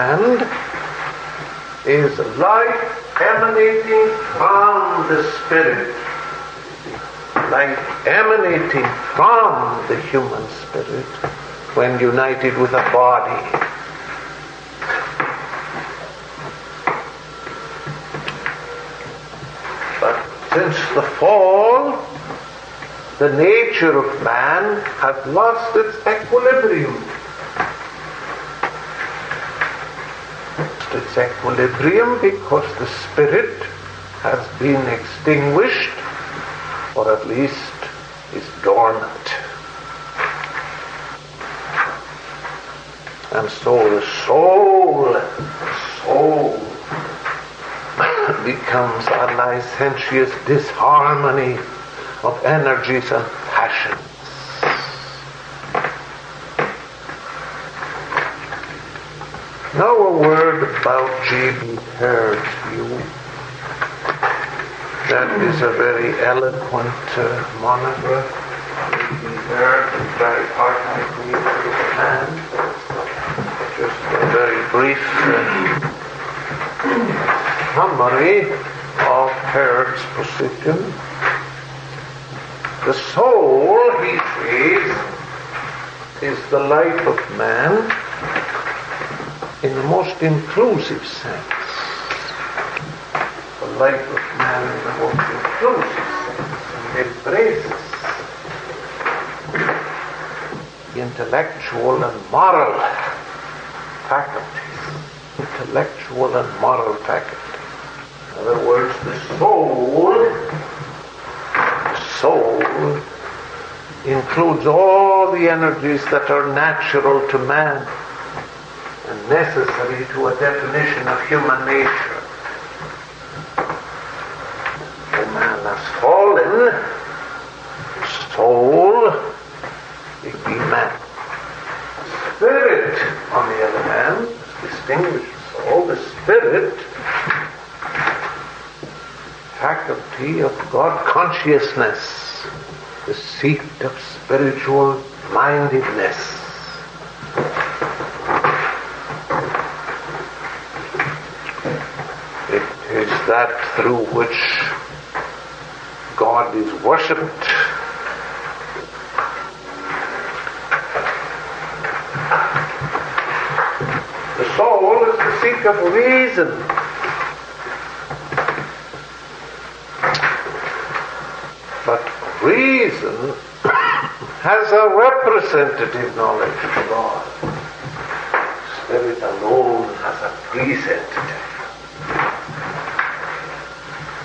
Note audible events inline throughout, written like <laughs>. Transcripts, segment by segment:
hand, is light emanating from the spirit. Life emanating from the human spirit when united with a body. But since the fall, the nature of man has lost its equilibrium. Its equilibrium because the spirit has been extinguished, or at least is dormant. And so the soul, soul <laughs> becomes a licentious disharmony of energies and passions. Now a word about. Heard's view. That is a very eloquent uh, monograph. Haird is very partly hand. Just a very brief uh, summary of Heard's position. The soul, he says, is the life of man in the most inclusive sense. The life of man in the most inclusive sense and embraces the intellectual and moral faculties. Intellectual and moral faculties. In other words, the soul soul includes all the energies that are natural to man necessary to a definition of human nature. When man has fallen, soul, it be man. Spirit, on the other hand, distinguished soul, the spirit faculty of God consciousness, the seat of spiritual mindedness. It is that through which God is worshipped. The soul is the seat of reason. But reason has a representative knowledge of God. Spirit alone has a presentative.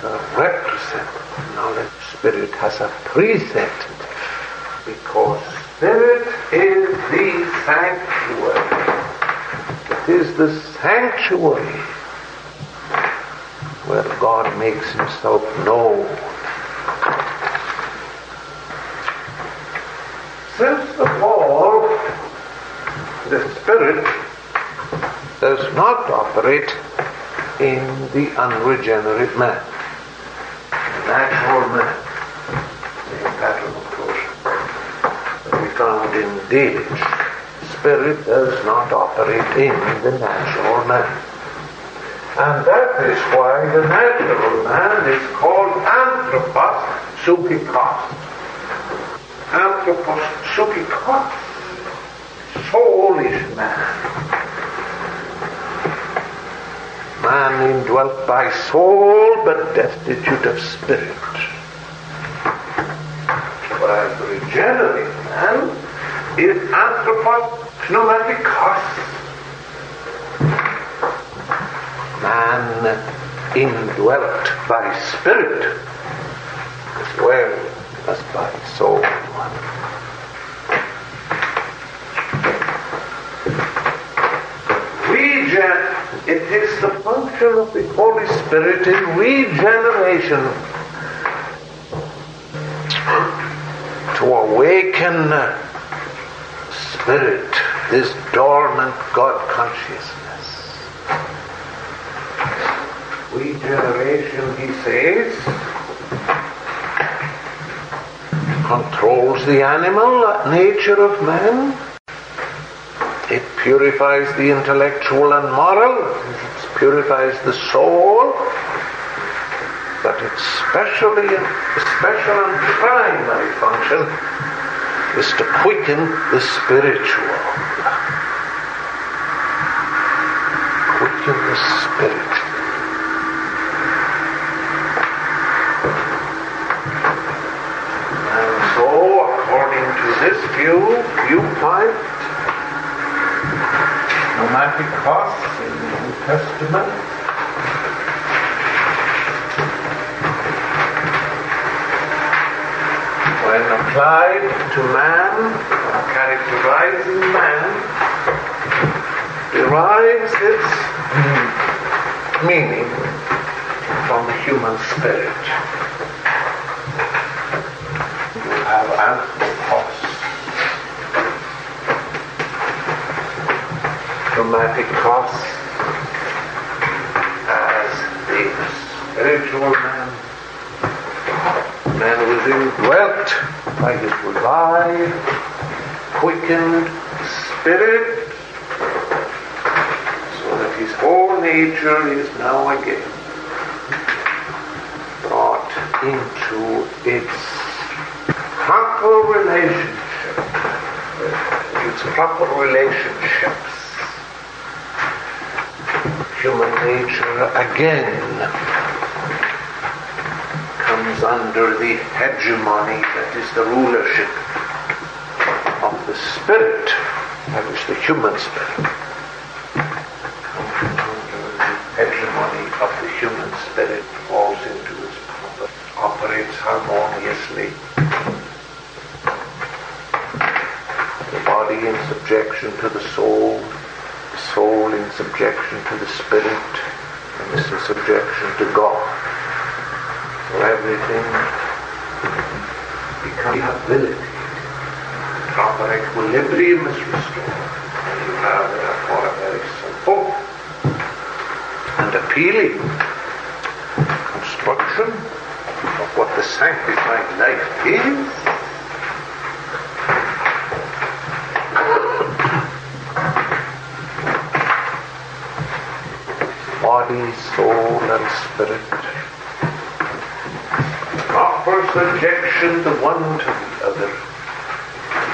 A representative knowledge. Spirit has a presentative. Because Spirit is the sanctuary. It is the sanctuary where God makes himself known. Since the fall, the Spirit does not operate in the unregenerate man, the natural man, the pattern of motion that we found in David. Spirit does not operate in the natural man. And that is why the natural man is called anthropos psychikos. Anthropos psychikos. Soulish man. Man indwelt by soul but destitute of spirit. Whereas the regenerate man is anthropos pneumatikos. Man indwelt by spirit as well as by soul. It is the function of the Holy Spirit in regeneration to awaken spirit, this dormant God consciousness. Regeneration, he says, controls the animal nature of man. It purifies the intellectual and moral. It purifies the soul. But its specially, special and primary function is to quicken the spiritual. Quicken the spiritual. And so, according to this view, viewpoint, nomadic costs in the New Testament when applied to man, characterizing man, derives its meaning from the human spirit. You have anthropos, dramatic cost as the spiritual man man within by his revived, quickened spirit, so that his whole nature is now again brought into its proper relationship, its proper relationships. Human nature again under the hegemony, that is the rulership of the spirit, that is the human spirit. Hegemony of the human spirit, falls into its proper, operates harmoniously. The body in subjection to the soul, the soul in subjection to the spirit, and this in subjection to God. Everything ability. Proper equilibrium is restored. And you have therefore a very simple oh. and appealing construction of what the sanctified life is. Body, soul, and spirit proper subjection the one to the other.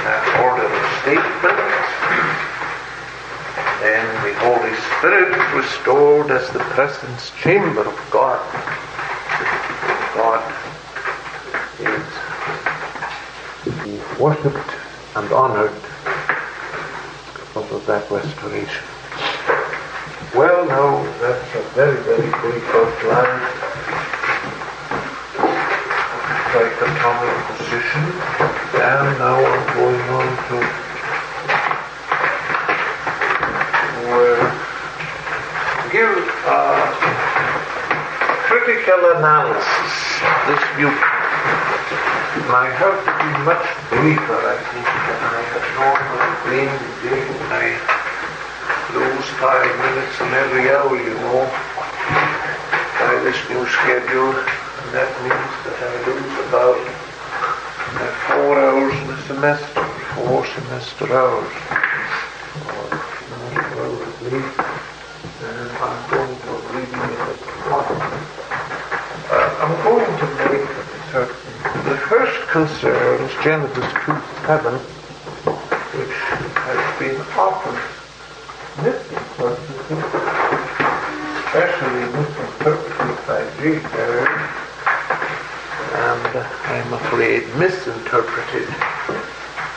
That order of statement. Then the Holy Spirit restored as the presence chamber of God. God is worshipped and honored because of that restoration. Well, now, that's a very, very brief outline dichotomic position. And now I'm going on to where critical analysis this viewpoint. And I have to be much briefer, I think, than I have normally been doing. I lose five minutes in every hour, you know, by this new schedule. And that means that I lose about uh, four hours in a semester, four semester hours. Or hours at least. And I'm going to reading it at once. Uh, I'm going to make certain. The first concerns Genesis 2 7, which has been often misinterpreted, especially misinterpreted by G. and I'm afraid misinterpreted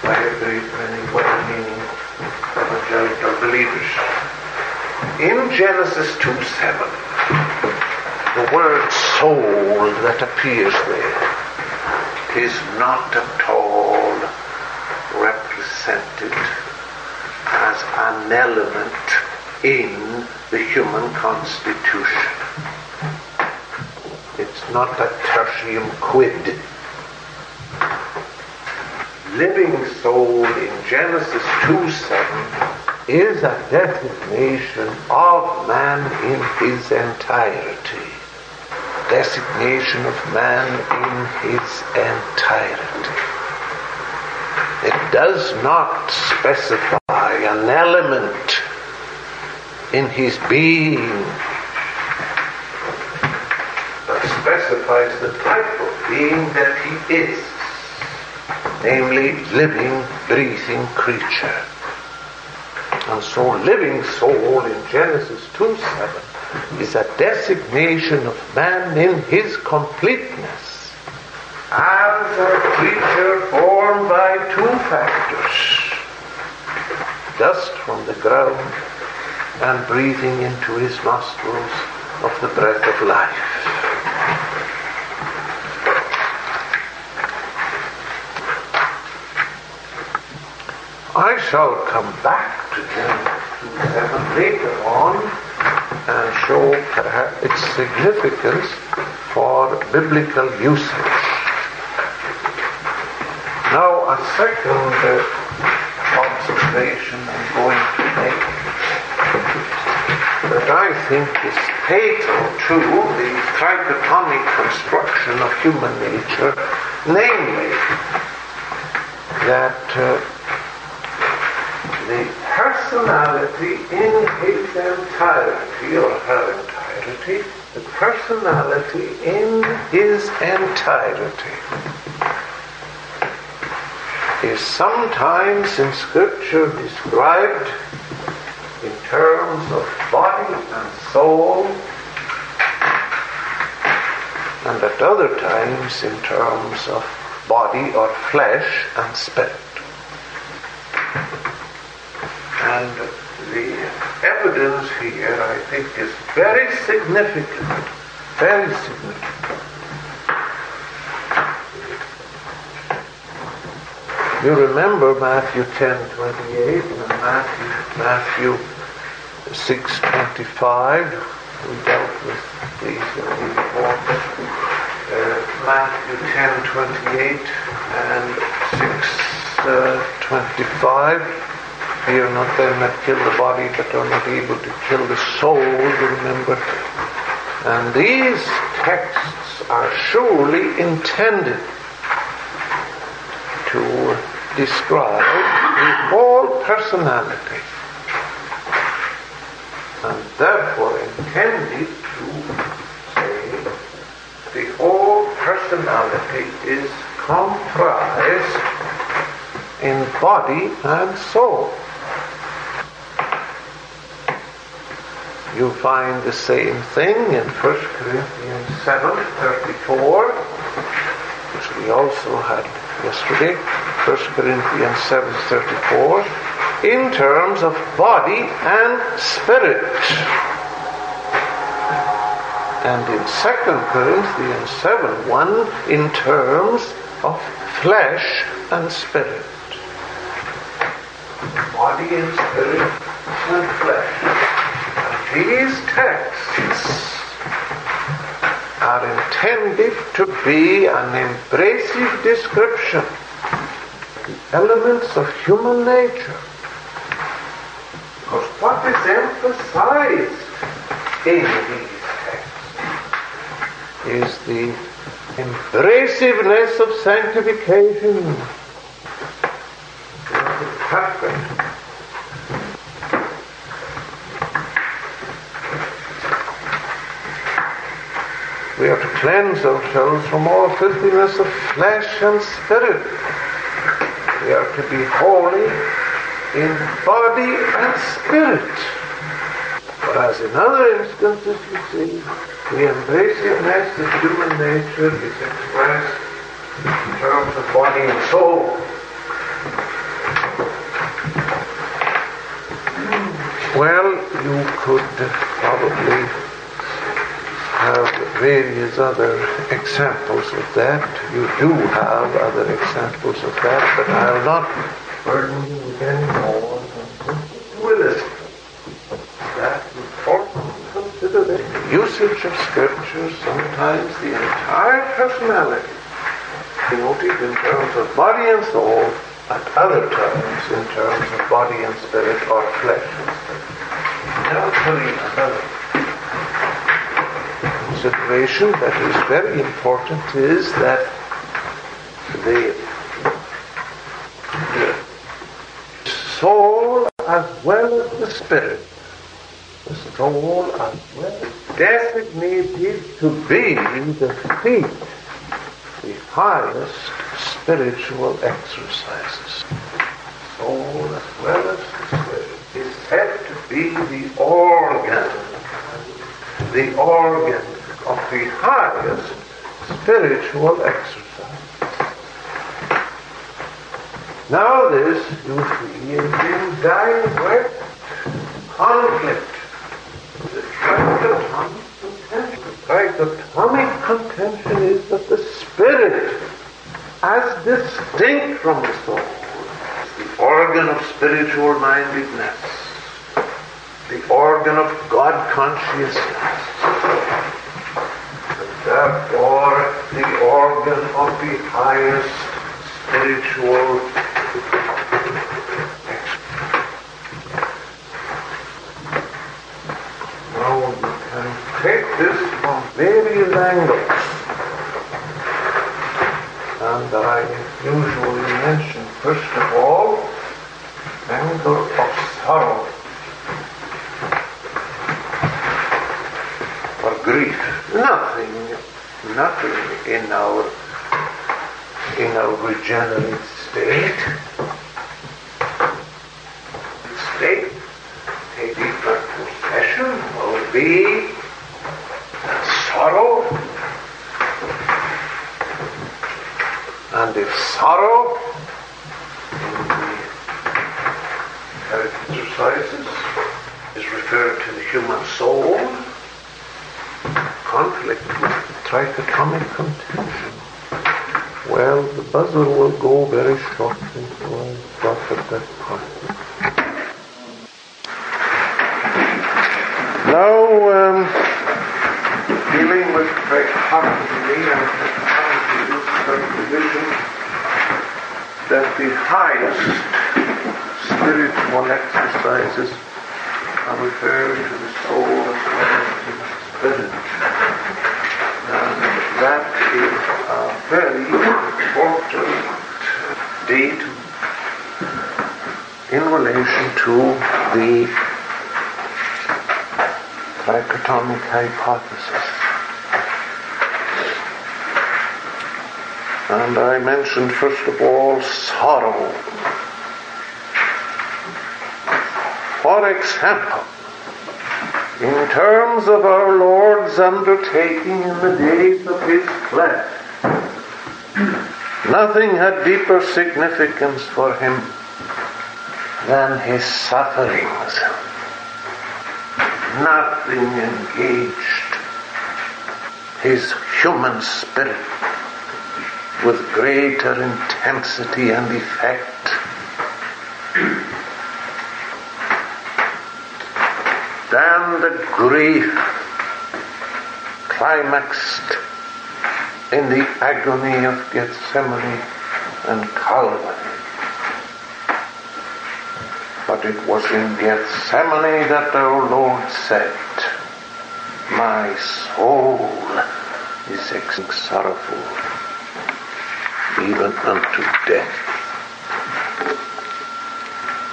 by a great many well-meaning evangelical believers. In Genesis 2 7, the word soul that appears there is not at all represented as an element in the human constitution. It's not a tertium quid. Living soul in Genesis 2 7 is a designation of man in his entirety. Designation of man in his entirety. It does not specify an element in his being, but specifies the type of being that he is, namely living, breathing creature. And so living soul in Genesis 2 7 is a designation of man in his completeness as a creature born by two factors dust from the ground and breathing into his nostrils of the breath of life. I shall come back to Genesis 7 later on and show its significance for biblical usage. Now, a second uh, observation I'm going to make that I think is fatal to the trichotomic construction of human nature, namely that uh, the personality in his entirety or her entirety, the personality in his entirety is sometimes in Scripture described in terms of body and soul, and at other times in terms of body or flesh and spirit. And the evidence here, I think, is very significant. Very significant. You remember Matthew 10 28 and Matthew, Matthew 6 25. We dealt with these in. Uh, Matthew 10 28 and 6 uh, 25. Fear not them that kill the body, but are not able to kill the soul, remember. And these texts are surely intended to describe the whole personality, and therefore intended to say the whole personality is comprised in body and soul. You find the same thing in 1 Corinthians 7:34, which we also had yesterday, 1 Corinthians 7:34, in terms of body and spirit. And in 2 Corinthians 7:1 in terms of flesh and spirit. Body and spirit and flesh. These texts are intended to be an impressive description of the elements of human nature. Because what is emphasized in these texts is the impressiveness of sanctification. Perfect We are to cleanse ourselves from all filthiness of flesh and spirit. We are to be holy in body and spirit. Whereas in other instances, you see, the embraciveness of human nature is expressed in terms of body and soul. Well, you could probably have various other examples of that. You do have other examples of that, but I'll not burden you with any more than listen. That important consider the usage of Scripture, sometimes the entire personality, denoted in terms of body and soul, at other times in terms of body and spirit or flesh and spirit. Now, another consideration that is very important is that the, the soul as well as the spirit, the soul as well designated to be the feet, the highest spiritual exercises. Soul as well as the spirit is said to be the organ, the organ of the highest spiritual exercise. Now this, you see, is in direct conflict with the dichotomic contention is that the spirit, as distinct from the soul, is the organ of spiritual mindedness, the organ of God consciousness, therefore the organ of the highest spiritual Now you can take this from various angles. And I usually mention first of all angle of sorrow grief. Nothing, nothing in our in our regenerate state. State, a deeper possession will be sorrow. And if sorrow in the exercises is referred to the human soul, conflict with trichotomic contention. Well, the buzzer will go very shortly, so I stop at that point. Now, um, dealing with trichotomy and subdivision, that the highest spiritual exercises are referred to the soul as well as the spirit. And that is a very important date in relation to the trichotomic hypothesis. And I mentioned first of all sorrow. For example, in terms of our Lord's undertaking in the days of his flesh, nothing had deeper significance for him than his sufferings. Nothing engaged his human spirit with greater intensity and effect than the grief climaxed in the agony of Gethsemane and Calvary. But it was in Gethsemane that our Lord said, My soul is sorrowful, even unto death.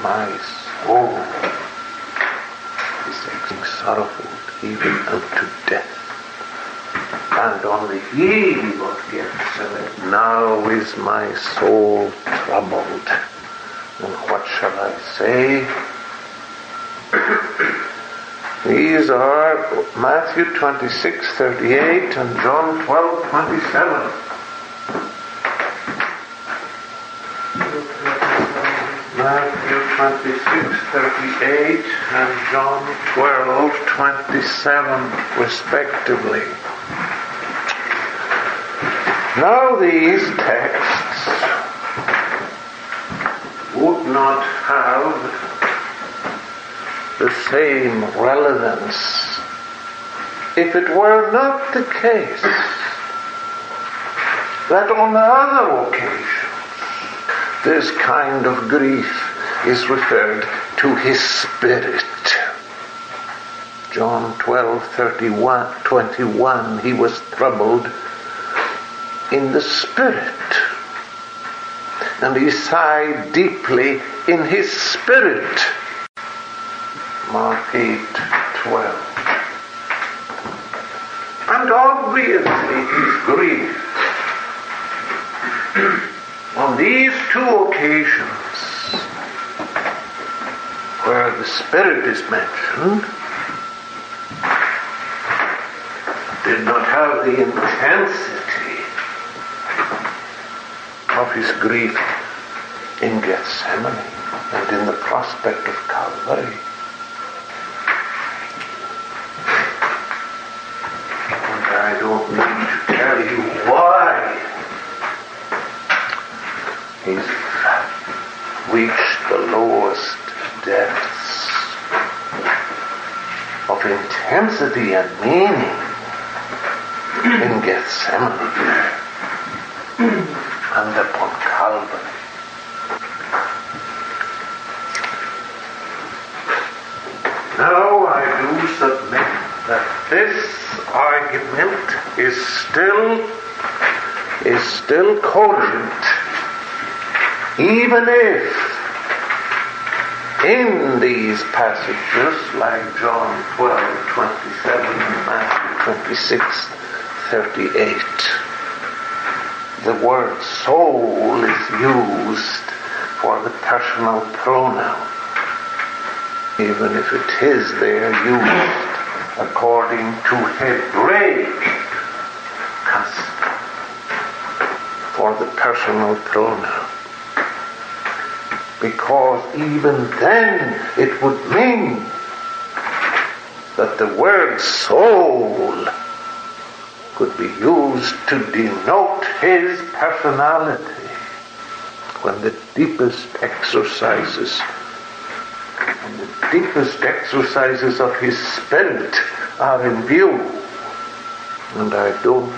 My soul is sorrowful, even unto death. And on the eve of Gethsemane, now is my soul troubled. And what shall I say? <coughs> These are Matthew 26, 38 and John 12, 27. Matthew 26, 38 and John 12, 27 respectively. Now these texts would not have the same relevance if it were not the case that on other occasions this kind of grief is referred to his spirit. John 12, 31, 21, he was troubled in the spirit. And he sighed deeply in his spirit. Mark 8, 12. And obviously his grief on these two occasions where the Spirit is mentioned did not have the intensity of his grief in Gethsemane and in the prospect of Calvary. And I don't need to tell you why he's reached the lowest depths of intensity and meaning in Gethsemane and upon Calvary. Now I do submit that this argument is still is still cogent even if in these passages like John 12, 27 and Matthew 26, 38, the word soul is used for the personal pronoun, even if it is there used according to Hebraic custom for the personal pronoun. Because even then it would mean that the word soul could be used to denote his personality. When the deepest exercises the deepest exercises of his spirit are in view and I don't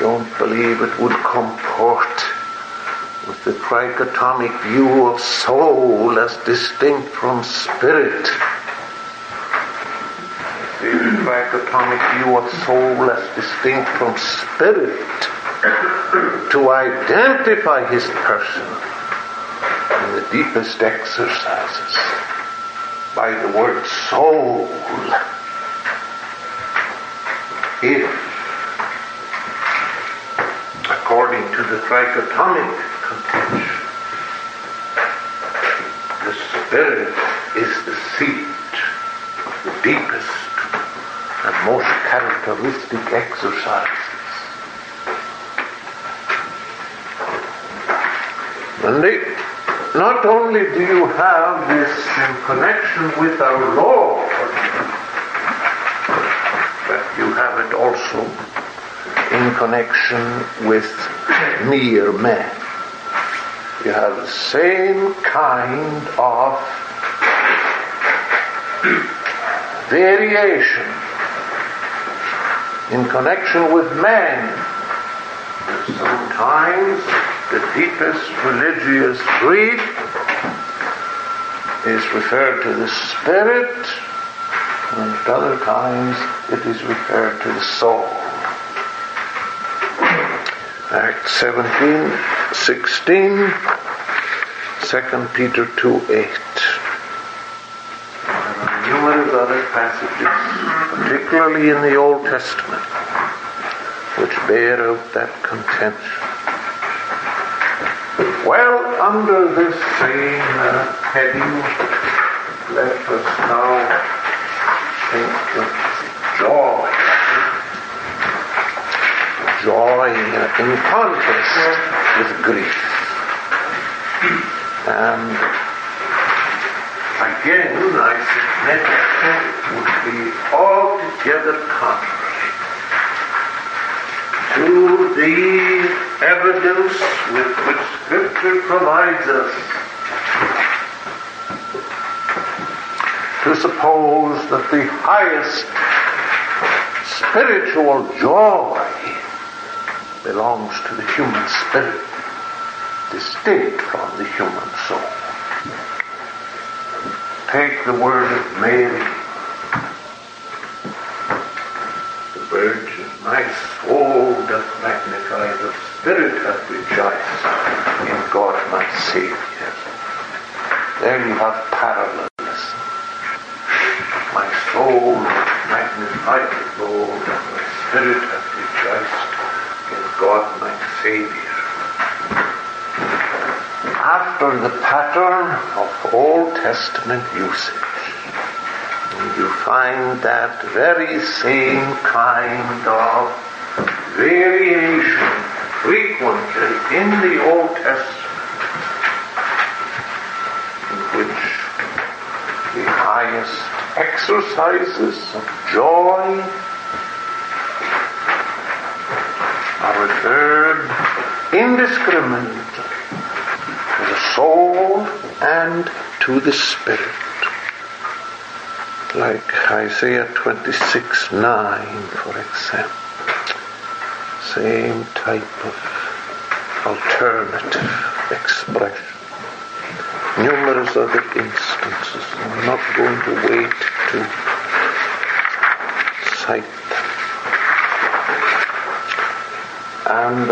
don't believe it would comport with the trichotomic view of soul as distinct from spirit the trichotomic view of soul as distinct from spirit to identify his person in the deepest exercises by the word soul. If, according to the trichotomic contention, the spirit is the seat of the deepest and most characteristic exercises. And they, not only do you have this in connection with our Lord, but you have it also in connection with mere men. You have the same kind of variation in connection with man. Sometimes the deepest religious grief is referred to the spirit, and at other times it is referred to the soul. Acts 17, 16, 2 Peter 2, 8. Other passages, particularly in the Old Testament, which bear out that contention. Well, under this same uh, heading, let us now think of joy. Joy in contrast with grief. And again, submit, would be altogether contrary to the evidence with which Scripture provides us to suppose that the highest spiritual joy belongs to the human spirit, distinct from the human soul. Take the word of Mary, the Virgin, my soul doth magnify, the Spirit hath rejoiced in God my Saviour. There you have parallelism. My soul magnify the Lord, and my spirit hath rejoiced in God my Saviour. After the pattern of Old Testament usage, you find that very same kind of variation frequently in the Old Testament, in which the highest exercises of joy are referred indiscriminately and to the spirit. Like Isaiah 26 9, for example. Same type of alternative expression. Numerous other instances. I'm not going to wait to cite them. And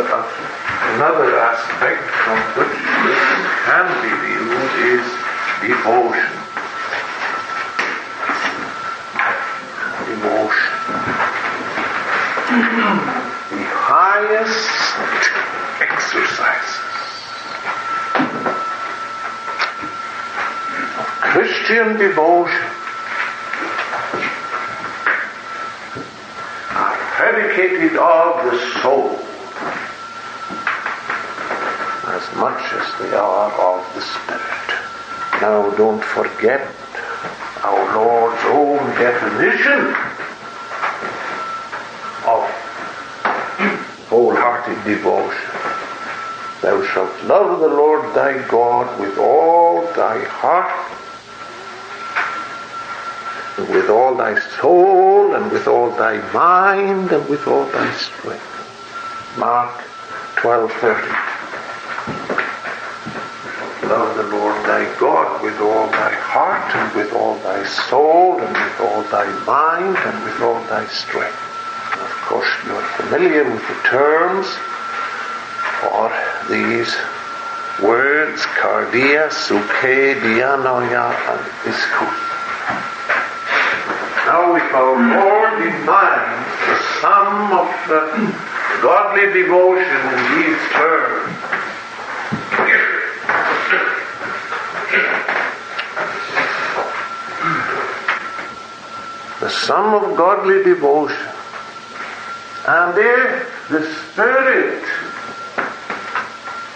another aspect from which this can be viewed is devotion. Devotion. the highest exercises of Christian devotion are predicated of the soul much they are of the spirit. Now don't forget our Lord's own definition of wholehearted devotion. Thou shalt love the Lord thy God with all thy heart, and with all thy soul, and with all thy mind, and with all thy strength. Mark 12:30. Love the Lord thy God with all thy heart, and with all thy soul, and with all thy mind, and with all thy strength. And of course, you are familiar with the terms for these words, cardia, suke, dianoia, and ischus. Now, if our Lord defines the sum of the godly devotion in these terms, the sum of godly devotion, and if the Spirit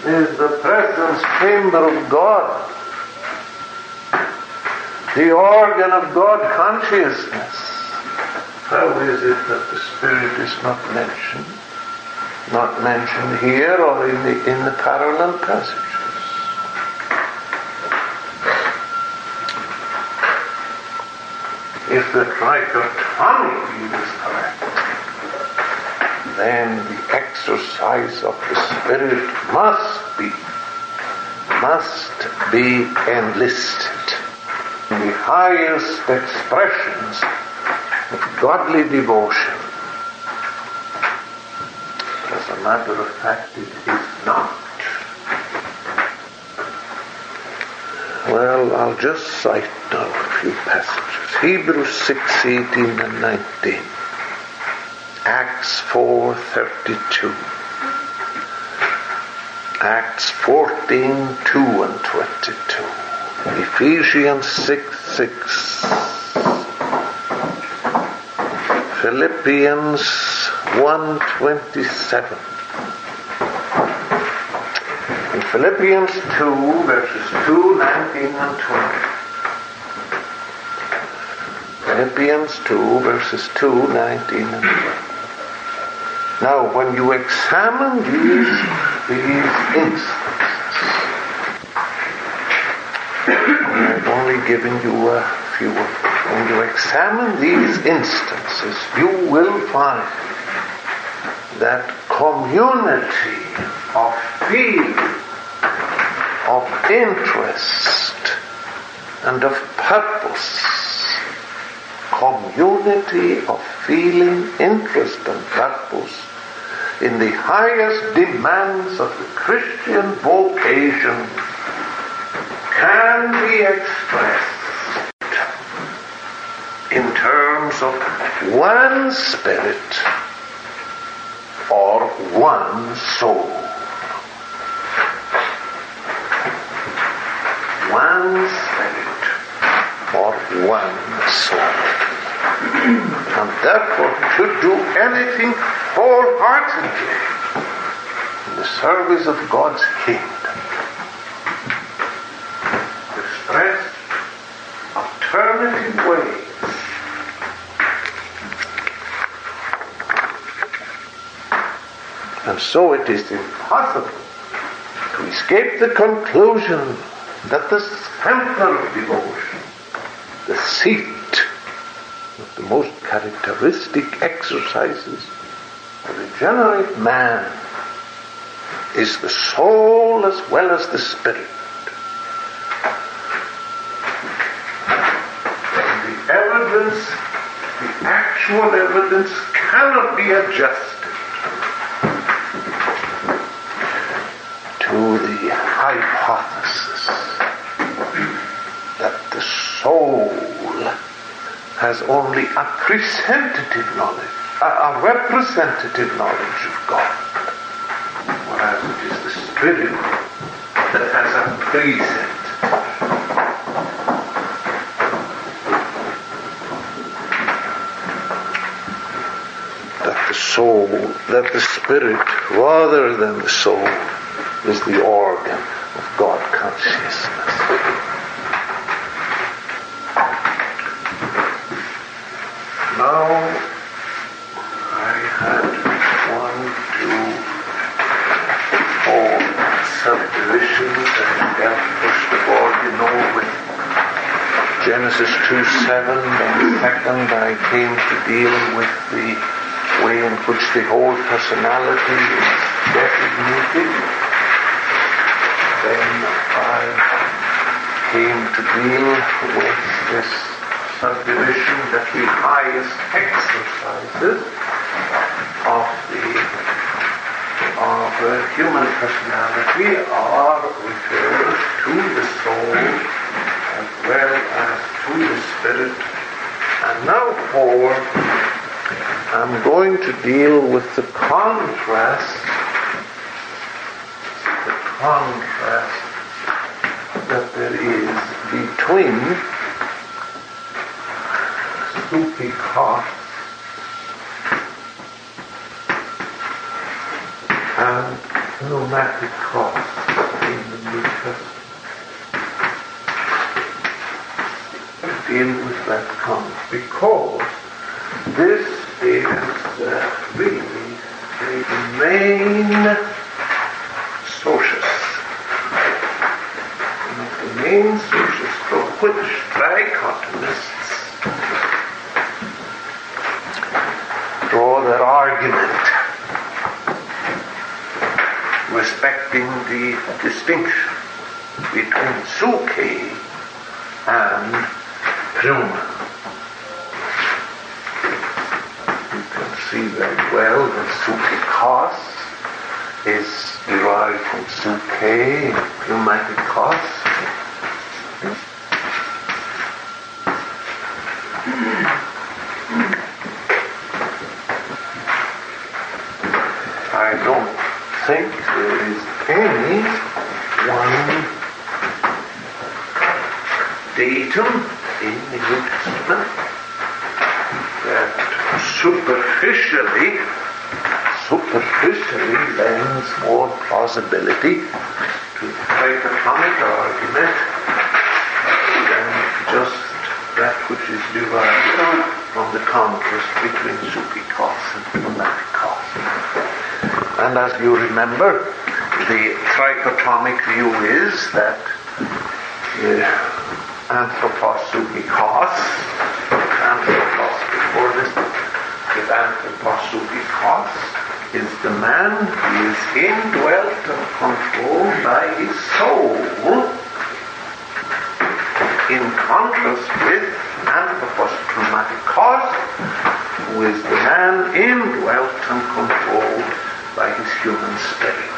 is the presence chamber of God, the organ of God consciousness. How is it that the Spirit is not mentioned? Not mentioned here or in the, in the parallel passages. If the trichotomy view is correct, then the exercise of the Spirit must be, must be enlisted. In the highest expressions of godly devotion. As a matter of fact, it is not. Well, I'll just cite now a few passages. Hebrews 6, 18 and 19. Acts 4:32. Acts 14, 2 and 22. Ephesians 6, 6. Philippians 1:27. In Philippians 2, verses 2, 19 and 20. Philippians 2, verses 2, 19 and 20. Now, when you examine these, these instances, I've only given you a few of them. When you examine these instances, you will find that community of feeling, of interest, and of purpose. Community of feeling, interest, and purpose in the highest demands of the Christian vocation can be expressed in terms of one spirit or one soul. One spirit or one soul. And therefore to do anything wholeheartedly in the service of God's kingdom. Express alternative ways And so it is impossible to escape the conclusion that the center of devotion, the seat the characteristic exercises of regenerate man, is the soul as well as the spirit. And the evidence, the actual evidence, cannot be adjusted to the hypothesis that the soul has only a presentative knowledge, a, a representative knowledge of God, whereas it is the spirit that has a present. That the soul, that the spirit, rather than the soul, is the organ of God consciousness. Subdivisions and dealt first you know, with Genesis 2 7, and second I came to deal with the way in which the whole personality is designated. Then I came to deal with this subdivision that the highest exercises of the of human personality are referred to the soul as well as to the spirit. And now for I'm going to deal with the contrast the contrast that there is between Psuchikos and pneumatikos in the New Testament. Deal with that concept because this is uh, really the main sources. The main sources from which dichotomists draw their argument the distinction between psuche and pneuma. You can see very well that psuchikos is derived from psuche, pneumatic cost. I don't think there is any one datum in the New Testament that superficially superficially lends more plausibility to the dichotomic argument than just that which is derived from the contrast between psuchikos and pneumatikos. And as you remember, the trichotomic view is that uh, anthropos psuchikos, anthropos before this, is anthropos psuchikos, is the man who is indwelt and controlled by his soul, in contrast with anthropos pneumatikos, who is the man indwelt and controlled by his human spirit.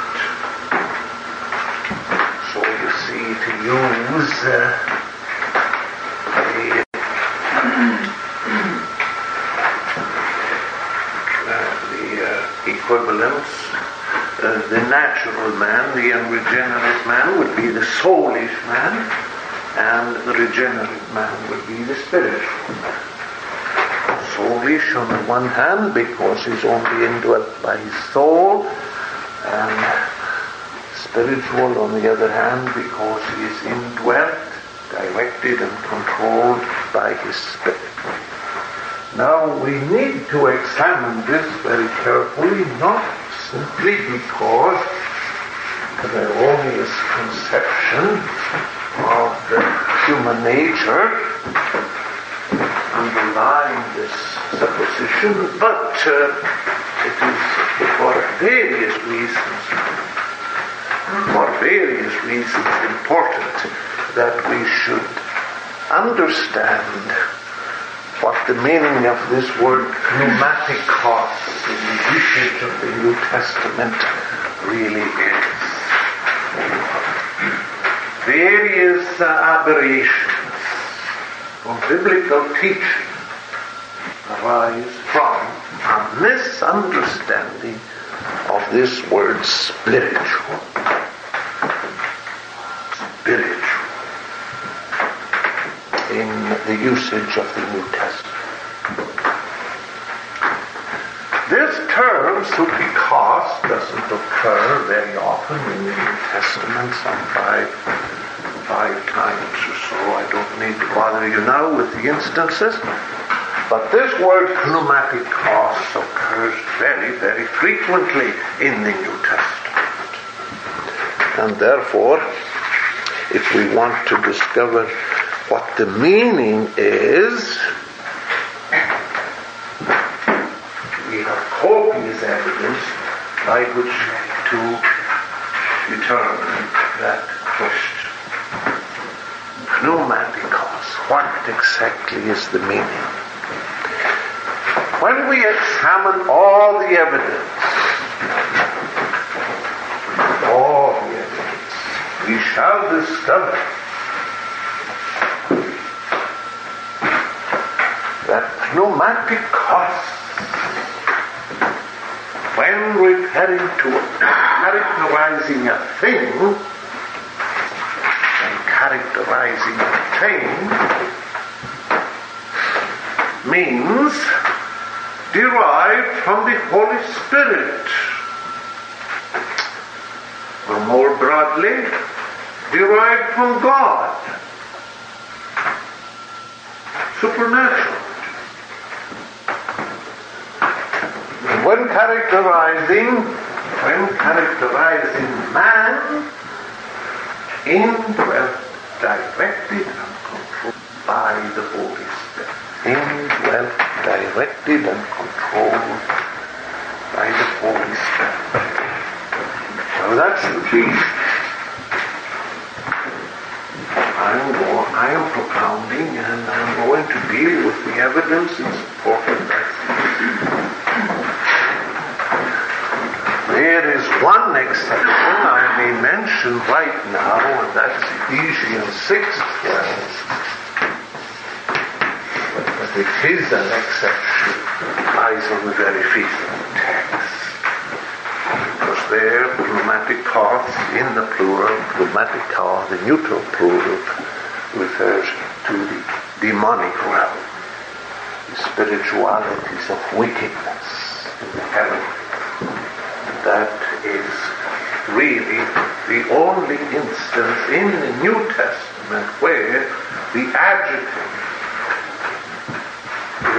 So you see, to use uh, the, <clears throat> uh, the uh, equivalence, uh, the natural man, the unregenerate man would be the soulish man, and the regenerate man would be the spiritual man. Soulish on the one hand because he's only indwelt by his soul, and spiritual on the other hand because he is indwelt, directed and controlled by his spirit. Now we need to examine this very carefully, not simply because the erroneous conception of the human nature underlying this supposition, but uh, it is for various reasons, for various reasons important that we should understand what the meaning of this word pneumatic pneumatikos in the usage of the New Testament really is. Various uh, aberrations from biblical teaching arise from a misunderstanding of this word spiritual. Spiritual in the usage of the New Testament. This term, psuchikos, doesn't occur very often in the New Testament, some five, five times or so. I don't need to bother you now with the instances. But this word pneumatikos occurs very, very frequently in the New Testament. And therefore, if we want to discover what the meaning is, we have copious evidence by which to determine that question. Pneumatikos, what exactly is the meaning? When we examine all the evidence, all the evidence, we shall discover that pneumatikos, when referring to characterizing a thing and characterizing a thing, means derived from the Holy Spirit. Or more broadly, derived from God. Supernatural. when characterizing, when characterizing man, indwelt, directed, and controlled by the Holy Spirit. in Indwelt, directed, and controlled by the Holy Spirit. Now that's the key. I'm go, I am propounding and I'm going to deal with the evidence in support of that. There is one exception I may mention right now, and that's Ephesians 6 It is an exception, lies on the very feet of the text. Because there, pneumatikos in the plural, pneumatic pneumatikos, the neutral plural, refers to the demonic realm, the spiritualities of wickedness in the heavenly that is really the only instance in the New Testament where the adjective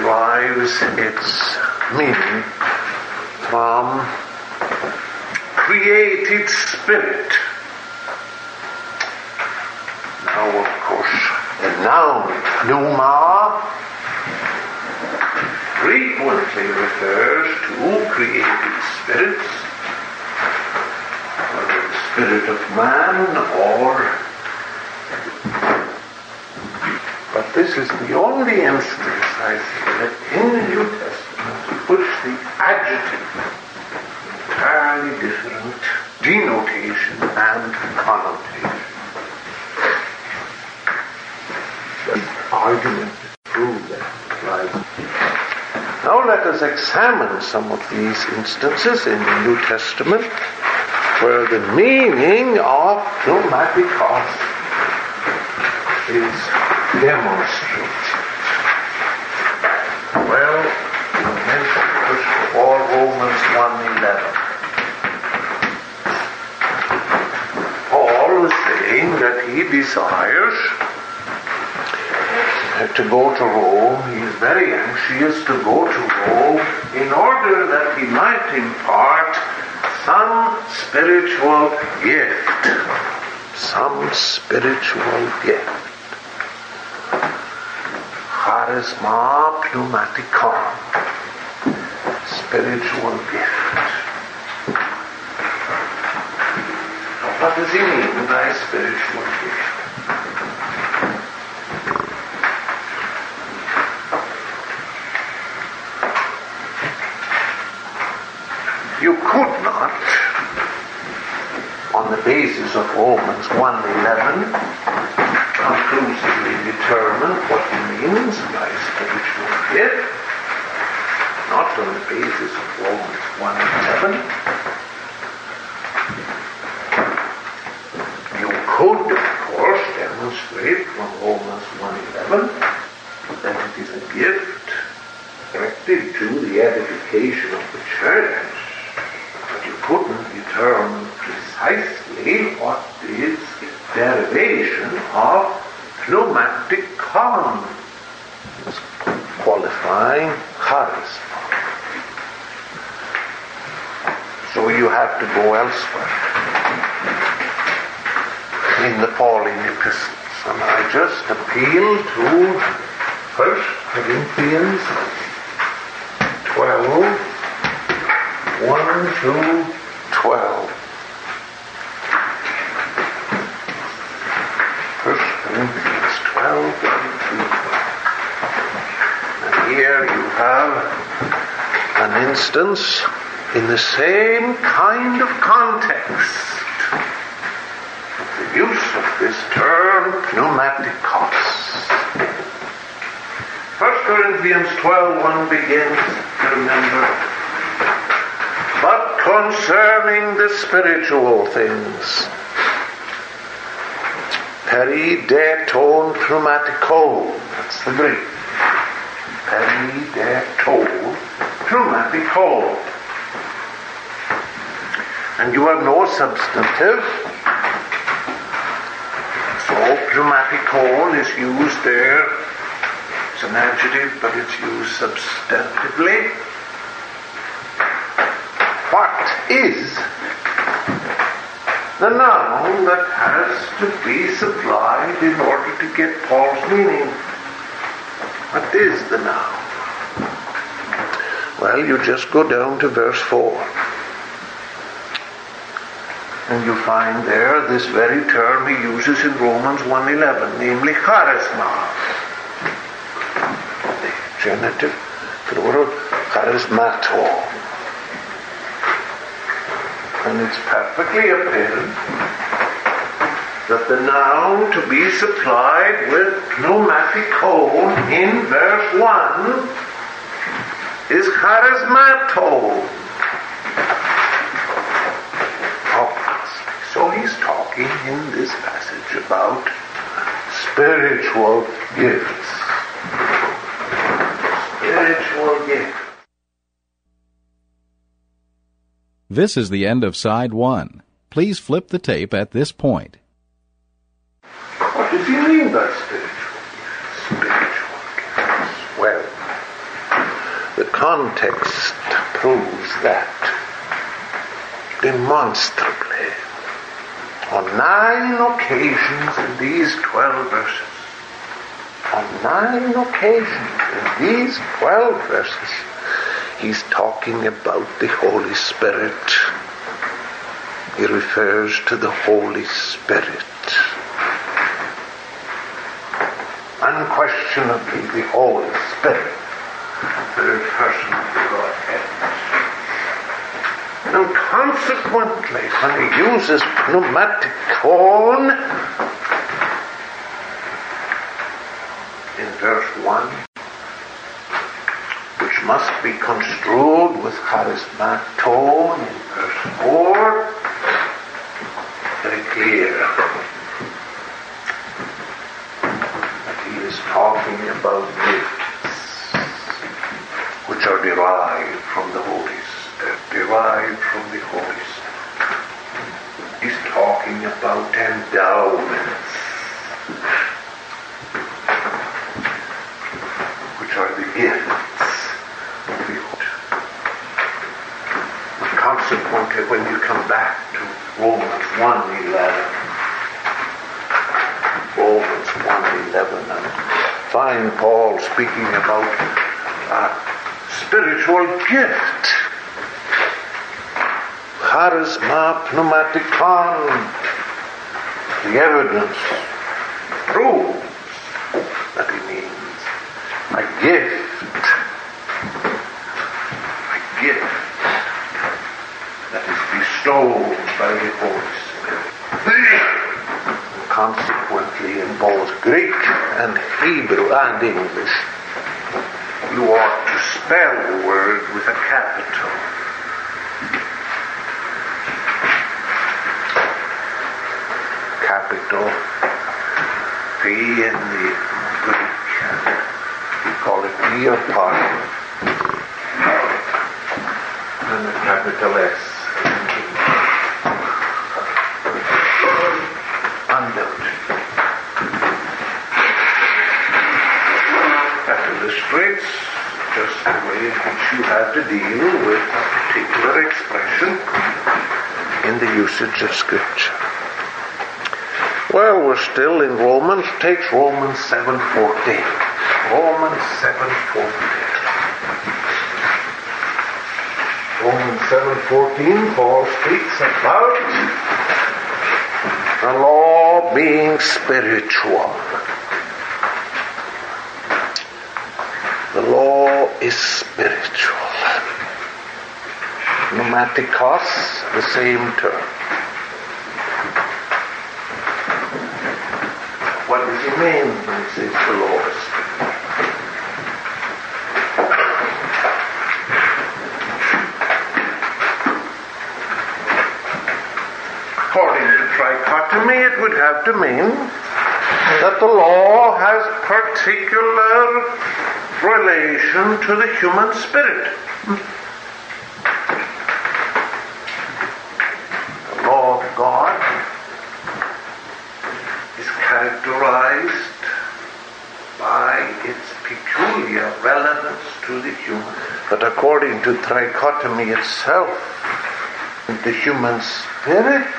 derives its meaning from created spirit. Now, of course, the noun pneuma frequently refers to created spirits, whether the spirit of man or but this is the only instance I see that in the New Testament which the adjective entirely different denotation and connotation. The argument to prove that. Now let us examine some of these instances in the New Testament where the meaning of pneumatikos is demonstrated. Well, mention first of all Romans 1.11. Paul is saying that he desires to go to Rome. He is very anxious to go to Rome in order that he might impart some spiritual gift. Some spiritual gift. Charisma pneumatikon. Spiritual gift. What does he mean by spiritual gift? You could not, on the basis of Romans 1.11, conclusively determine what he means by spiritual gift, not on the basis of Romans 1.11. You could, of course, demonstrate from Romans 1.11 that it is a gift directed to the edification of the church but you couldn't determine precisely what is derivation of pneumatikon. Qualifying charisma. So you have to go elsewhere in the Pauline epistles. And I just appeal to First Corinthians 12 1 to 12. First Corinthians 12, 1 through 12. And here you have an instance in the same kind of context. The use of this term pneumatikos. 1 Corinthians 12, 1 begins, to remember, but concerning the spiritual things, peri de perideton pneumatikon, that's the Greek. Peri de Perideton pneumatikon. And you have no substantive, so pneumatikon is used there. It's an adjective, but it's used substantively. What is the noun that has to be supplied in order to get Paul's meaning? What is the noun? Well, you just go down to verse 4. And you find there this very term he uses in Romans 1.11, namely charisma. The genitive, plural, charismaton. And it's perfectly apparent that the noun to be supplied with pneumatikon in verse 1 is charismaton. So he's talking in this passage about spiritual gifts. Gifts. This is the end of side one. Please flip the tape at this point. What does he mean by spiritual? Spiritual gifts. Well, the context proves that. demonstrably on nine occasions in these 12 verses. On nine occasions in these 12 verses, he's talking about the Holy Spirit. He refers to the Holy Spirit. Unquestionably, the Holy Spirit, third person of the Godhead. And consequently, when he uses pneumatikon in verse 1, which must be construed with charismaton in verse 4, very clear. That he is talking about gifts which are derived from the Holy Spirit, derived from the Holy Spirit. He's talking about endowments, which are the gifts of the Holy Consequently, when you come back to Romans 1.11, Romans 1.11, and find Paul speaking about a spiritual gift charisma pneumatikon. The evidence proves that it means a gift. A gift that is bestowed by the Holy Spirit. Consequently, in both Greek and Hebrew and English, you ought to spell the word with a capital. capital P in the Greek. We call it of. And a capital S. Undoubted. That illustrates just the way in which you have to deal with a particular expression in the usage of Scripture. Well, we're still in Romans. Takes Romans 7.14. Romans 7.14. Romans 7.14, Paul speaks about the law being spiritual. The law is spiritual. Pneumatikos, the same term. commandments is the Lord's. According to trichotomy, it would have to mean that the law has particular relation to the human spirit. to the human. But according to trichotomy itself, the human spirit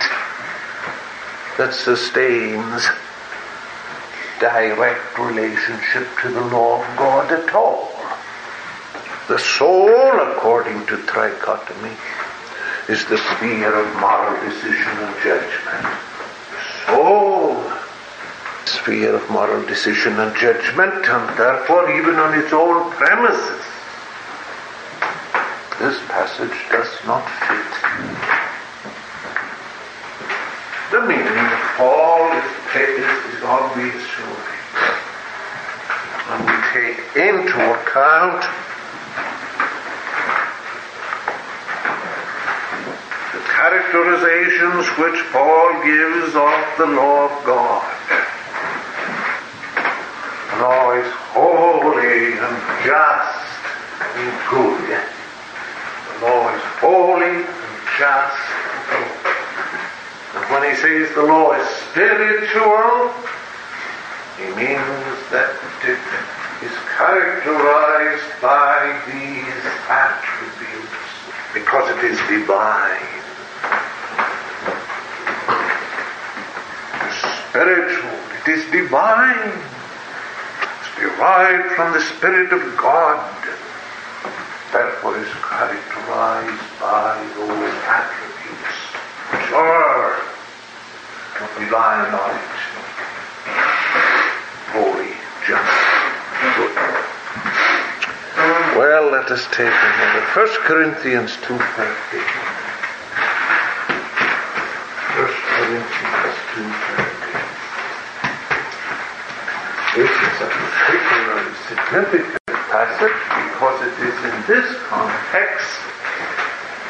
that sustains direct relationship to the law of God at all. The soul, according to trichotomy, is the sphere of moral decision and judgment. Soul, sphere of moral decision and judgment, and therefore, even on its own premises, this passage does not fit. The meaning of Paul is, is, obvious surely. When we take into account the characterizations which Paul gives of the law of God. The law is holy and just and good holy, just And when he says the law is spiritual, he means that it is characterized by these attributes because it is divine. It is spiritual, it is divine. It's derived from the Spirit of God. Therefore is characterized by those attributes which are of divine knowledge. Holy, just, good. Well, let us take another. 1 Corinthians 2.13. Corinthians 2.13. This is a particularly significant because it is in this context,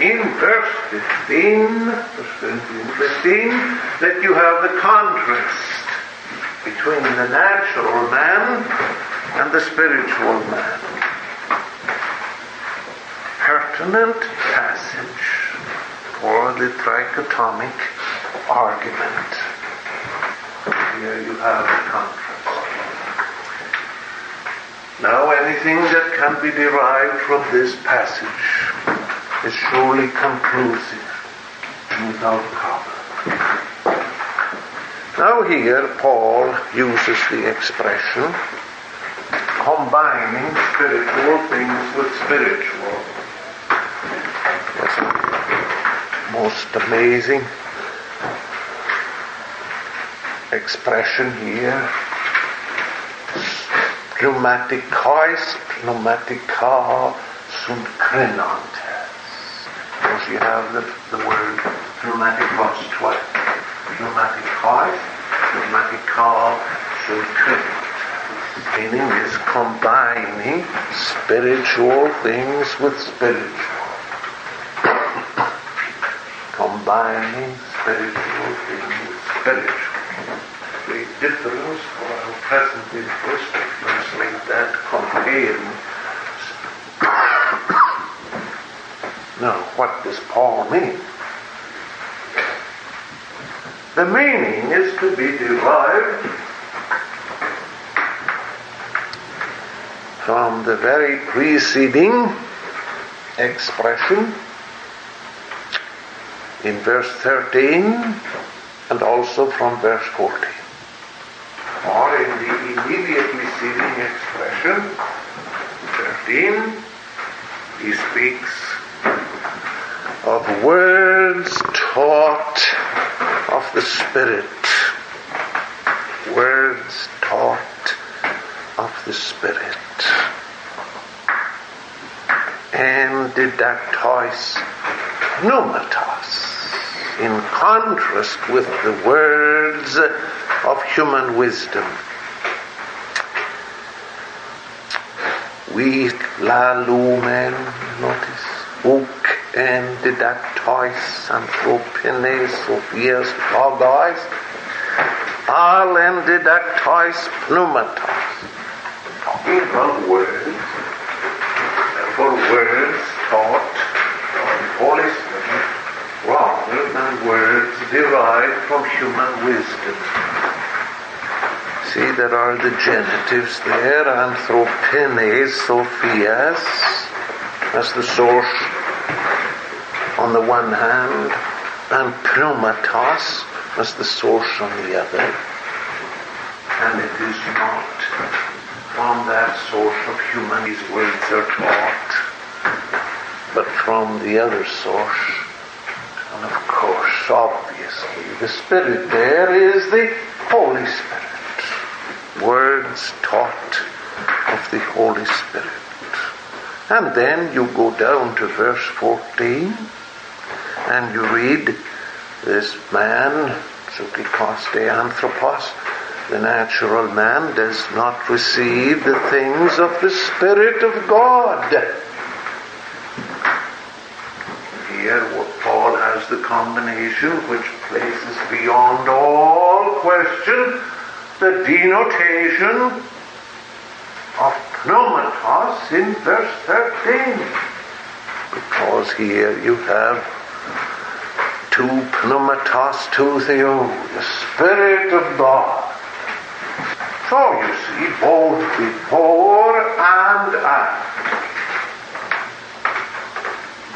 in verse 15, verse 15, that you have the contrast between the natural man and the spiritual man. Pertinent passage for the trichotomic argument. Here you have the contrast. Now anything that can be derived from this passage is surely conclusive and without problem. Now here Paul uses the expression combining spiritual things with spiritual. That's most amazing expression here. Pneumatikais, pneumatika sunt crenantes. Because you have the, the word pneumatikos twice. Pneumatikais, pneumatika sunt crenantes. Meaning is combining spiritual things with spiritual. combining spiritual things with spiritual the difference for our present translate that comparing. now, what does Paul mean? The meaning is to be derived from the very preceding expression in verse 13 and also from verse 14 or in the immediately preceding expression, 13, he speaks of words taught of the Spirit. Words taught of the Spirit. And didactos pneumatos. In contrast with the words of human wisdom. We la lumen, notice, uk en didactois anthropines sophias logos, al en didactois pneumatos. Talking about words, therefore words taught Holy Spirit rather than words derived from human wisdom. See, there are the genitives there, anthropines, sophias, as the source on the one hand, and pneumatos as the source on the other. And it is not from that source of human these words are taught, but from the other source. And of course, obviously, the Spirit there is the Holy Spirit words taught of the Holy Spirit. And then you go down to verse 14 and you read this man, Zukikoste Anthropos, the natural man does not receive the things of the Spirit of God. Here what Paul has the combination which places beyond all question the denotation of pneumatos in verse 13. Because here you have two pneumatos, two theo, the Spirit of God. So you see, both before and after.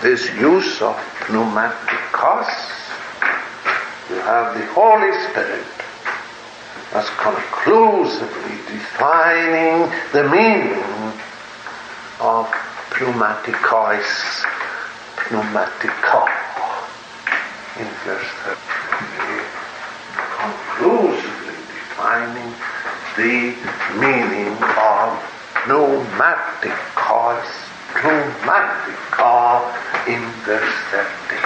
This use of pneumatikos, you have the Holy Spirit as conclusively defining the meaning of pneumatikos, pneumatika in verse 30. Conclusively defining the meaning of pneumatikos, pneumatika in verse 30.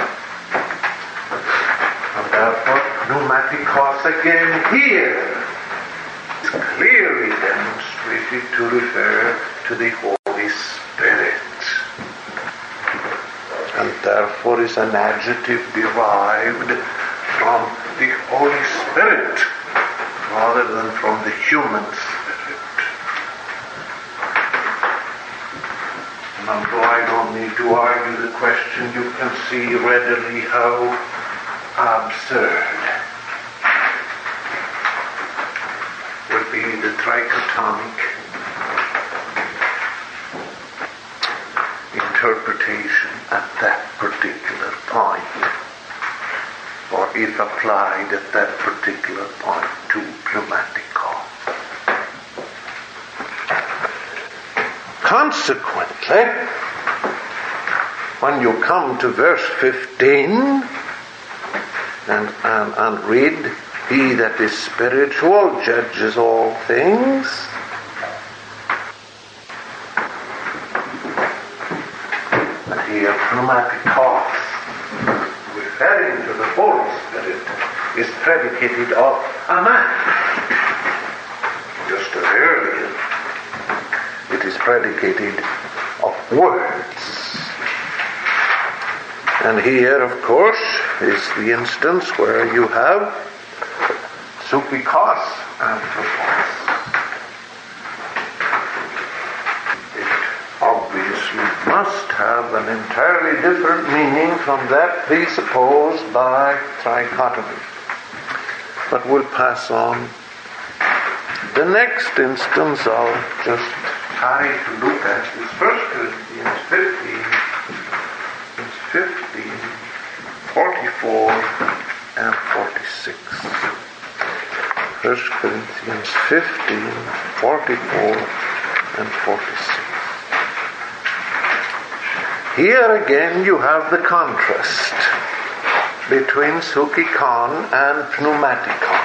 And therefore, pneumatikos again here clearly demonstrated to refer to the Holy Spirit. And therefore is an adjective derived from the Holy Spirit rather than from the human spirit. And although I don't need to argue the question, you can see readily how absurd would be the trichotomic interpretation at that particular point, or if applied at that particular point to pneumatico. Consequently, when you come to verse 15 and, and, and read, He that is spiritual judges all things, and here pneumatikos, referring to the Holy Spirit, is predicated of a man. Just as earlier, it is predicated of words. And here, of course, is the instance where you have psuchikos anthropos. It obviously must have an entirely different meaning from that presupposed by trichotomy. But we'll pass on. The next instance I'll just try to look at is 1 Corinthians 15, verse 15, 44, and 46. 1 Corinthians 15, 44, and 46. Here again you have the contrast between psuchikon and pneumatikon,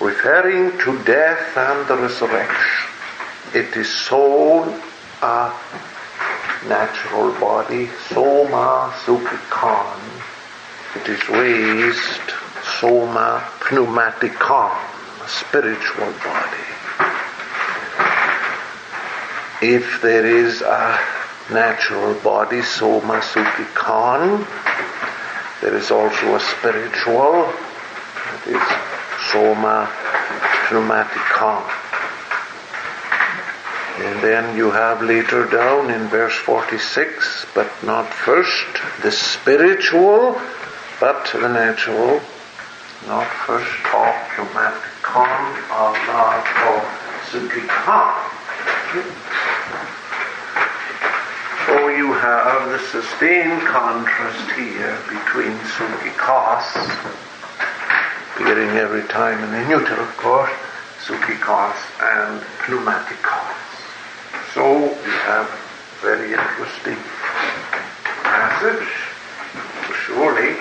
referring to death and the resurrection. It is soul, a natural body, soma psuchikon. It is raised, soma pneumatikon, a spiritual body. If there is a natural body, soma psuchikon, there is also a spiritual, that is soma pneumatikon. And then you have later down in verse 46, but not first the spiritual, but the natural, not first of pneumatikon, of not of psuchikon. So you have the sustained contrast here between psuchikos, appearing every time in the neuter, of course, psuchikos and pneumatikos. So we have very interesting passage surely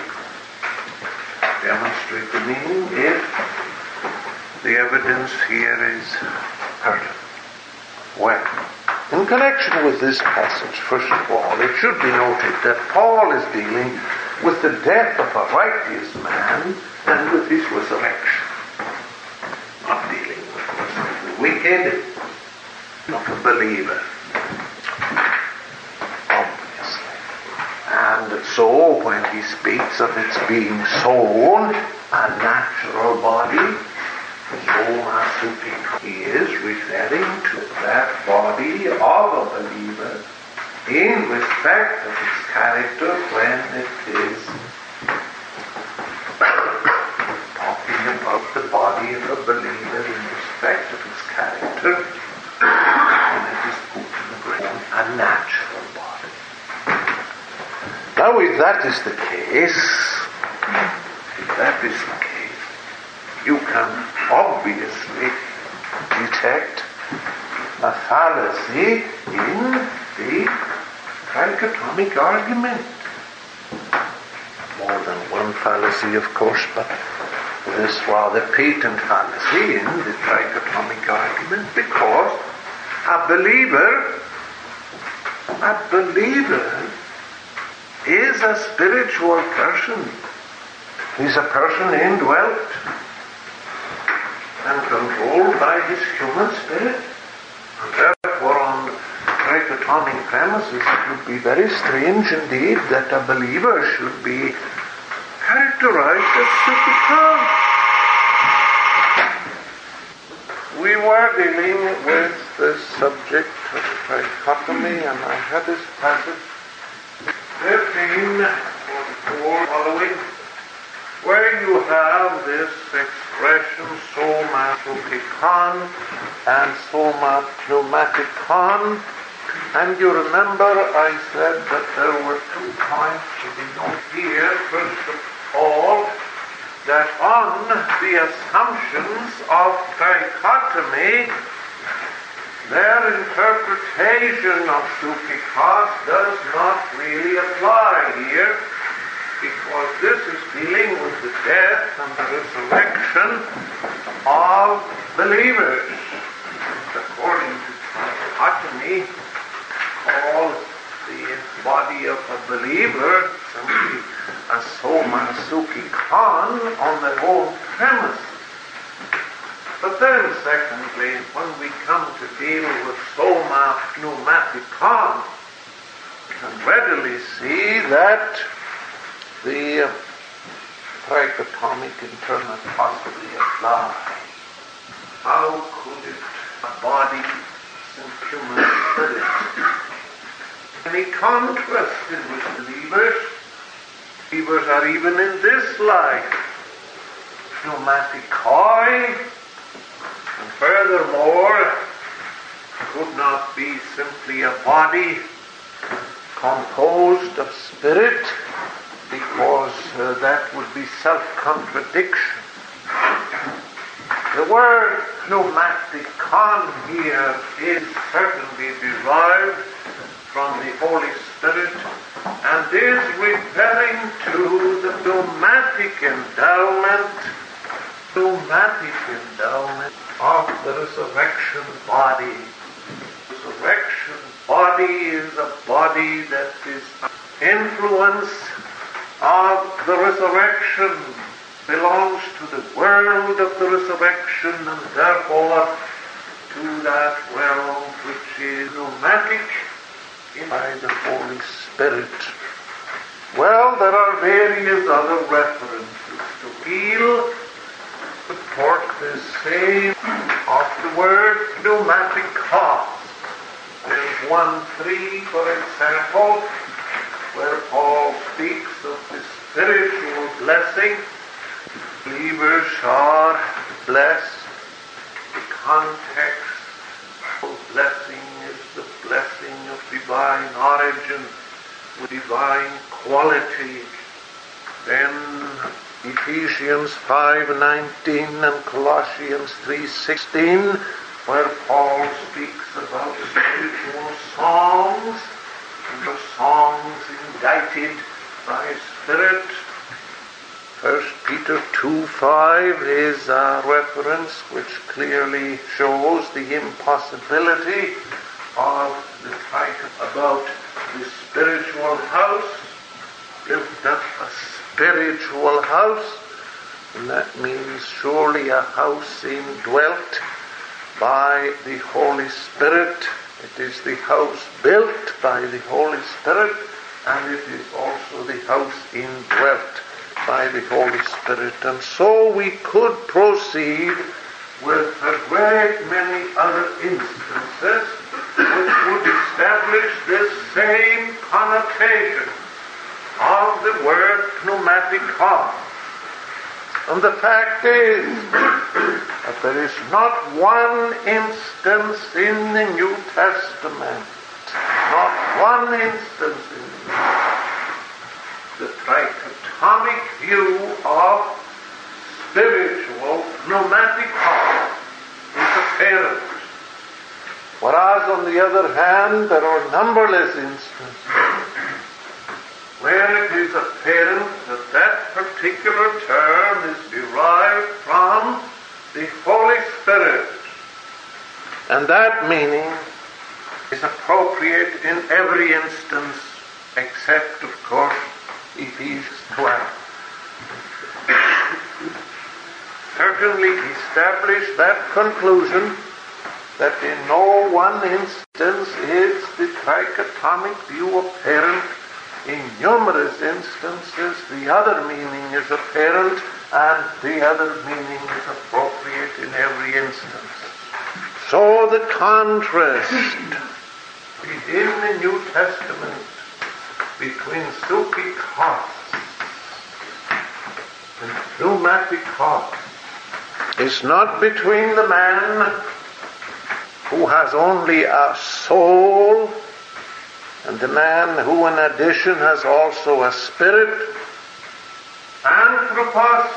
meaning if the evidence here is pertinent. Well, in connection with this passage, first of all, it should be noted that Paul is dealing with the death of a righteous man and with his resurrection. Not dealing with the wicked, not a believer. Obviously. And so when he speaks of its being sown, a natural body, Soma Supika, he is referring to that body of a believer in respect of its character when it is talking about the body of a believer in respect of its character it is put in the ground, a natural body. Now if that is the case, that is the case, you can obviously detect a fallacy in the trichotomic argument. More than one fallacy, of course, but this rather patent fallacy in the trichotomic argument because a believer, a believer is a spiritual person. He's a person indwelt and controlled by his human spirit. And therefore, on trichotomic premises, it would be very strange indeed that a believer should be characterized as physical. We were dealing with the subject of trichotomy, and I had this passage 13, 44 following where you have this expression soma pneumaticon and soma pneumatikon. And you remember I said that there were two points to be noted here. First of all, that on the assumptions of dichotomy, their interpretation of psuchikos does not really apply here because this is dealing with the death and the resurrection of believers. According to dichotomy, all the body of a believer simply a soma psuchikon on their whole premise. But then, secondly, when we come to deal with soma pneumatikon, we can readily see that the uh, trichotomic internal possibly apply. How could it, a body and human spirit, any contrasted with believers? Believers are even in this life pneumatikoi, and furthermore, could not be simply a body composed of spirit because uh, that would be self-contradiction. The word pneumatikon here is certainly derived from the Holy Spirit and is referring to the pneumatic endowment, pneumatic endowment of the resurrection body. Resurrection body is a body that is influenced of the resurrection belongs to the world of the resurrection and therefore to that realm which is pneumatic by the Holy Spirit. Well, there are various other references to heal, support the same of the word pneumatic cause. There's 1 3, for example, where Paul speaks of the spiritual blessing. Believers are blessed. The context of blessing is the blessing of divine origin, with divine quality. Then Ephesians 5:19 and Colossians 3:16, where Paul speaks about spiritual songs the songs indited by Spirit. First Peter 2 5 is a reference which clearly shows the impossibility of the title about the spiritual house. Built up a spiritual house, and that means surely a house indwelt by the Holy Spirit it is the house built by the Holy Spirit, and it is also the house indwelt by the Holy Spirit. And so we could proceed with a great many other instances which would establish this same connotation of the word pneumatic heart. And the fact is that there is not one instance in the New Testament, not one instance in the, the trichotomic view of spiritual pneumatic power is apparent. Whereas on the other hand, there are numberless instances where it is apparent that that particular term is derived from the Holy Spirit. And that meaning is appropriate in every instance except, of course, Ephesians 12. <coughs> Certainly establish that conclusion that in no one instance is the trichotomic view apparent. In numerous instances, the other meaning is apparent and the other meaning is appropriate in every instance. So the contrast within the New Testament between suki and pneumatic heart is not between the man who has only a soul and the man who in addition has also a spirit. Anthropos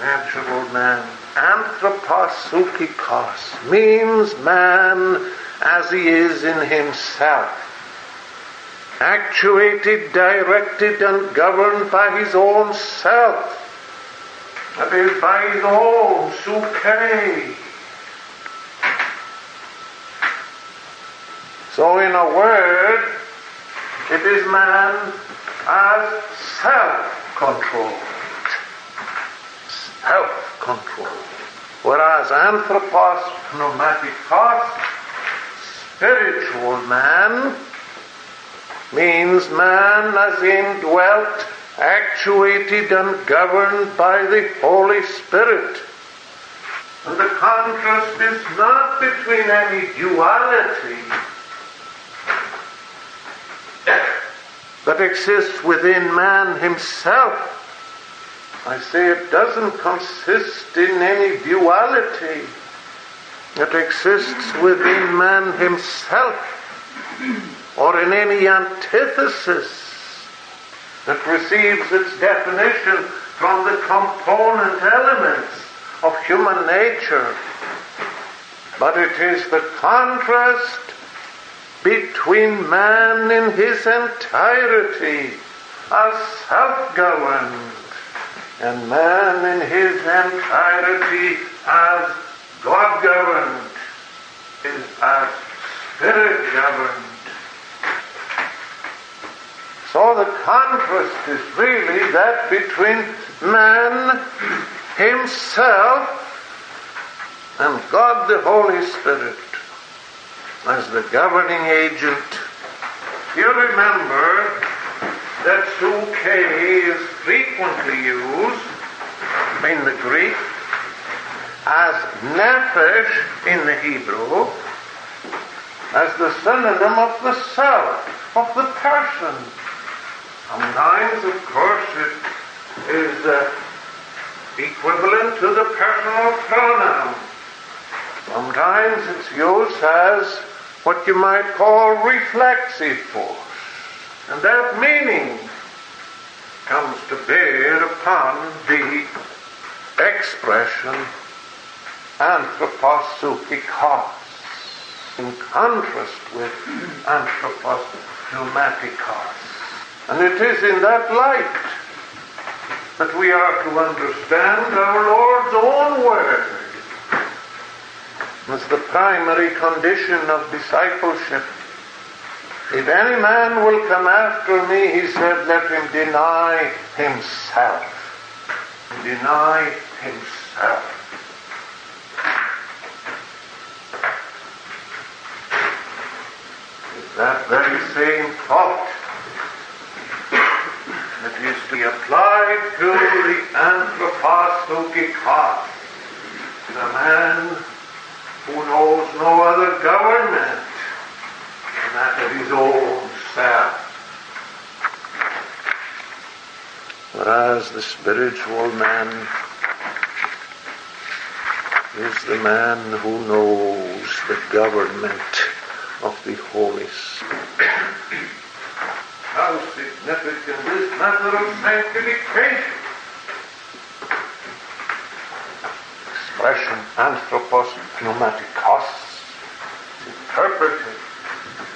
natural man. Anthropos means man as he is in himself actuated, directed, and governed by his own self. That is, by his own psuche. So, in a word, it is man as self-controlled. Self-controlled. Whereas anthropos, pneumatikos, spiritual man, means man as indwelt, actuated and governed by the Holy Spirit. And the contrast is not between any duality that exists within man himself. I say it doesn't consist in any duality that exists within man himself or in any antithesis that receives its definition from the component elements of human nature. But it is the contrast between man in his entirety as self-governed and man in his entirety as God-governed, is as spirit-governed. So the contrast is really that between man himself and God the Holy Spirit as the governing agent. You remember that psuche is frequently used in the Greek as nephesh in the Hebrew as the synonym of the self, of the person. Sometimes, of course, it is uh, equivalent to the personal pronoun. Sometimes it's used as what you might call reflexive force. And that meaning comes to bear upon the expression anthropos psuchikos in contrast with anthropos pneumatikos. And it is in that light that we are to understand our Lord's own word as the primary condition of discipleship. If any man will come after me, he said, let him deny himself. Deny himself. that very same thought that is to be applied to the anthroposophic the man who knows no other government than that of his own self. Whereas the spiritual man is the man who knows the government of the Holy Spirit <coughs> how significant this method of sanctification expression anthropos pneumatikos is interpreted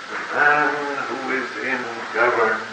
the man who is in government